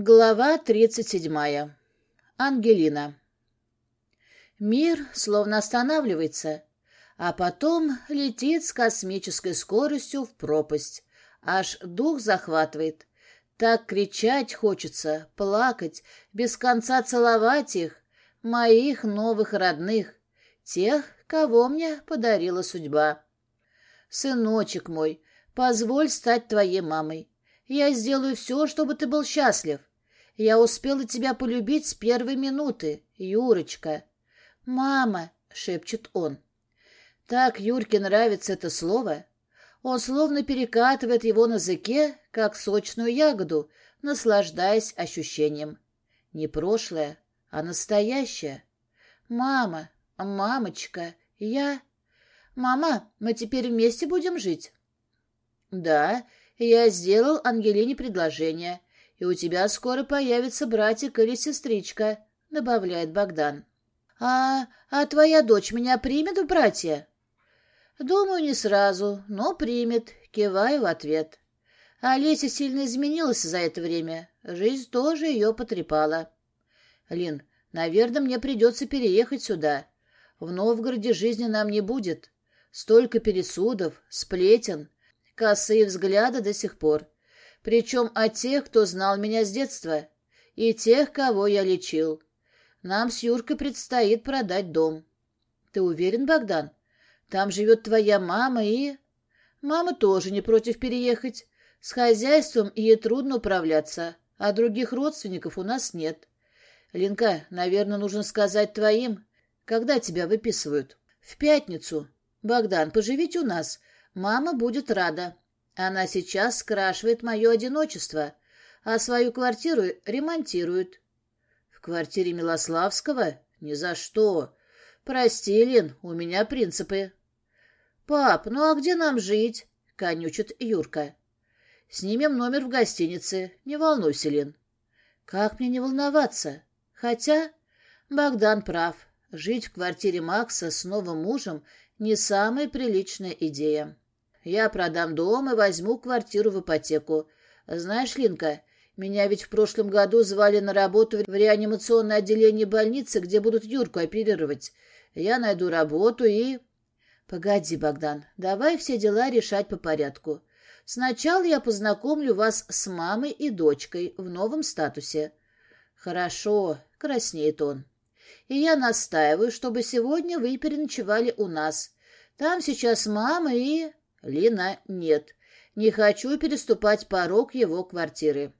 Глава тридцать седьмая. Ангелина. Мир словно останавливается, а потом летит с космической скоростью в пропасть. Аж дух захватывает. Так кричать хочется, плакать, без конца целовать их, моих новых родных, тех, кого мне подарила судьба. Сыночек мой, позволь стать твоей мамой. Я сделаю все, чтобы ты был счастлив. Я успела тебя полюбить с первой минуты, Юрочка. «Мама!» — шепчет он. Так Юрке нравится это слово. Он словно перекатывает его на языке, как сочную ягоду, наслаждаясь ощущением. Не прошлое, а настоящее. «Мама! Мамочка! Я...» «Мама, мы теперь вместе будем жить?» «Да, я сделал Ангелине предложение и у тебя скоро появится братик или сестричка», — добавляет Богдан. «А, а твоя дочь меня примет в братья?» «Думаю, не сразу, но примет», — киваю в ответ. Олеся сильно изменилась за это время. Жизнь тоже ее потрепала. «Лин, наверное, мне придется переехать сюда. В Новгороде жизни нам не будет. Столько пересудов, сплетен, косые взгляды до сих пор причем от тех, кто знал меня с детства, и тех, кого я лечил. Нам с Юркой предстоит продать дом. Ты уверен, Богдан? Там живет твоя мама и... Мама тоже не против переехать. С хозяйством ей трудно управляться, а других родственников у нас нет. Линка, наверное, нужно сказать твоим, когда тебя выписывают. В пятницу. Богдан, поживите у нас. Мама будет рада. Она сейчас скрашивает мое одиночество, а свою квартиру ремонтирует. В квартире Милославского? Ни за что. Прости, Лин, у меня принципы. Пап, ну а где нам жить? Конючит Юрка. Снимем номер в гостинице. Не волнуйся, Лин. Как мне не волноваться? Хотя Богдан прав. Жить в квартире Макса с новым мужем не самая приличная идея. Я продам дом и возьму квартиру в ипотеку. Знаешь, Линка, меня ведь в прошлом году звали на работу в реанимационное отделение больницы, где будут Юрку оперировать. Я найду работу и... Погоди, Богдан, давай все дела решать по порядку. Сначала я познакомлю вас с мамой и дочкой в новом статусе. Хорошо, краснеет он. И я настаиваю, чтобы сегодня вы переночевали у нас. Там сейчас мама и... Лина, нет. Не хочу переступать порог его квартиры.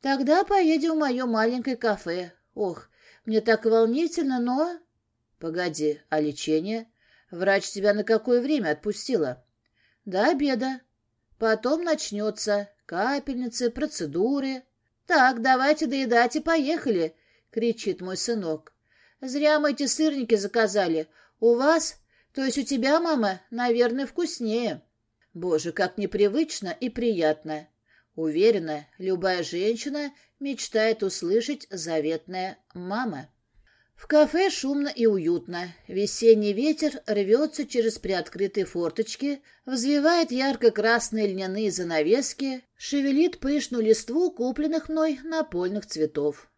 Тогда поедем в мое маленькое кафе. Ох, мне так волнительно, но... Погоди, а лечение? Врач тебя на какое время отпустила? До обеда. Потом начнется. Капельницы, процедуры. Так, давайте доедать и поехали, кричит мой сынок. Зря мы эти сырники заказали. У вас то есть у тебя, мама, наверное, вкуснее. Боже, как непривычно и приятно. Уверена, любая женщина мечтает услышать заветное «мама». В кафе шумно и уютно. Весенний ветер рвется через приоткрытые форточки, взвивает ярко-красные льняные занавески, шевелит пышную листву купленных мной напольных цветов.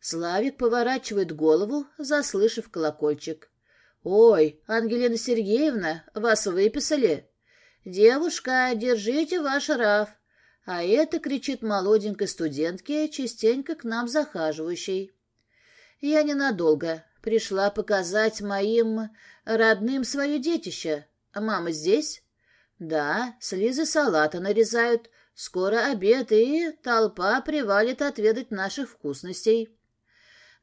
Славик поворачивает голову, заслышав колокольчик. «Ой, Ангелина Сергеевна, вас выписали?» «Девушка, держите ваш раф!» А это кричит молоденькой студентке, частенько к нам захаживающей. Я ненадолго. Пришла показать моим родным свое детище. Мама здесь? Да, с салата нарезают. Скоро обед, и толпа привалит отведать наших вкусностей.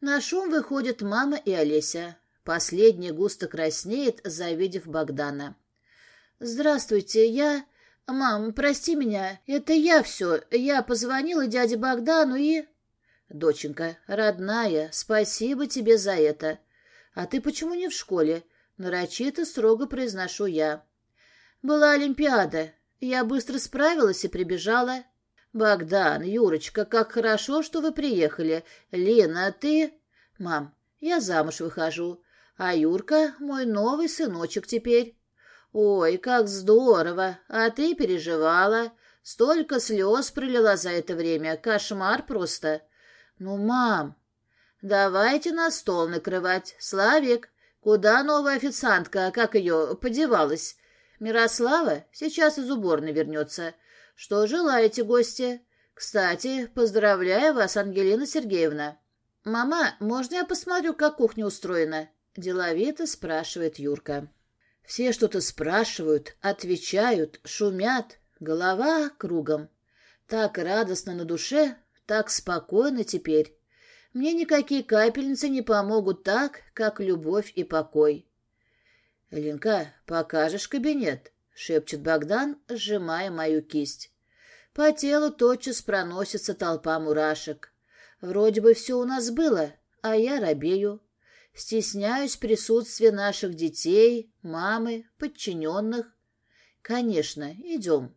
На шум выходят мама и Олеся. Последний густо краснеет, завидев Богдана. «Здравствуйте, я...» «Мам, прости меня, это я все. Я позвонила дяде Богдану и...» «Доченька, родная, спасибо тебе за это. А ты почему не в школе?» Нарочито строго произношу я. «Была Олимпиада. Я быстро справилась и прибежала». «Богдан, Юрочка, как хорошо, что вы приехали. Лена, ты...» «Мам, я замуж выхожу. А Юрка — мой новый сыночек теперь. Ой, как здорово! А ты переживала. Столько слез пролила за это время. Кошмар просто. Ну, мам, давайте на стол накрывать. Славик, куда новая официантка, как ее, подевалась? Мирослава сейчас из уборной вернется. Что желаете, гости? Кстати, поздравляю вас, Ангелина Сергеевна. Мама, можно я посмотрю, как кухня устроена? Деловито спрашивает Юрка. Все что-то спрашивают, отвечают, шумят. Голова кругом. Так радостно на душе, так спокойно теперь. Мне никакие капельницы не помогут так, как любовь и покой. — Ленка, покажешь кабинет? — шепчет Богдан, сжимая мою кисть. По телу тотчас проносится толпа мурашек. Вроде бы все у нас было, а я робею. Стесняюсь присутствия наших детей, мамы, подчиненных. Конечно, идем.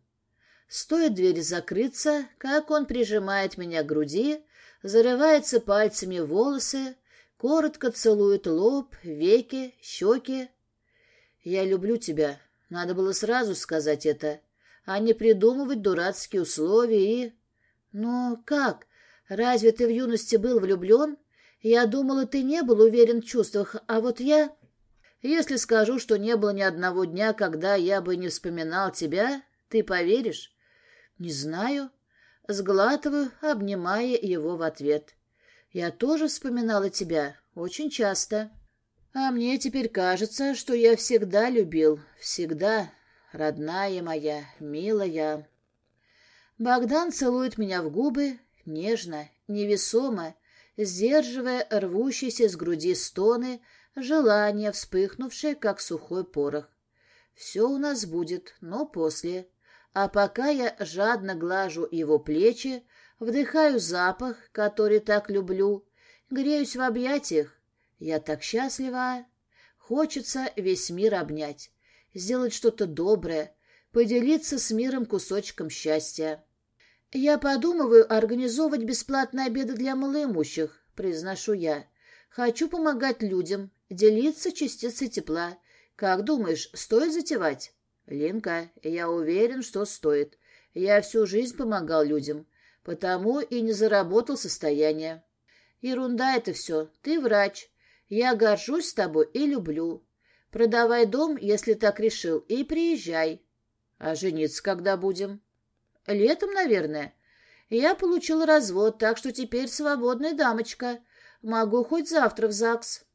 Стоит двери закрыться, как он прижимает меня к груди, зарывается пальцами в волосы, коротко целует лоб, веки, щеки. «Я люблю тебя. Надо было сразу сказать это, а не придумывать дурацкие условия и...» «Но как? Разве ты в юности был влюблен? Я думала, ты не был уверен в чувствах, а вот я...» «Если скажу, что не было ни одного дня, когда я бы не вспоминал тебя, ты поверишь?» «Не знаю». Сглатываю, обнимая его в ответ. «Я тоже вспоминала тебя. Очень часто. А мне теперь кажется, что я всегда любил. Всегда. Родная моя, милая». Богдан целует меня в губы, нежно, невесомо, сдерживая рвущиеся с груди стоны, желание, вспыхнувшее, как сухой порох. Все у нас будет, но после. А пока я жадно глажу его плечи, вдыхаю запах, который так люблю, греюсь в объятиях. Я так счастлива. Хочется весь мир обнять, сделать что-то доброе, поделиться с миром кусочком счастья. «Я подумываю организовывать бесплатные обеды для малоимущих», — произношу я. «Хочу помогать людям, делиться частицей тепла. Как думаешь, стоит затевать?» «Линка, я уверен, что стоит. Я всю жизнь помогал людям, потому и не заработал состояние». «Ерунда это все. Ты врач. Я горжусь тобой и люблю. Продавай дом, если так решил, и приезжай». «А жениться когда будем?» «Летом, наверное. Я получил развод, так что теперь свободная дамочка. Могу хоть завтра в ЗАГС».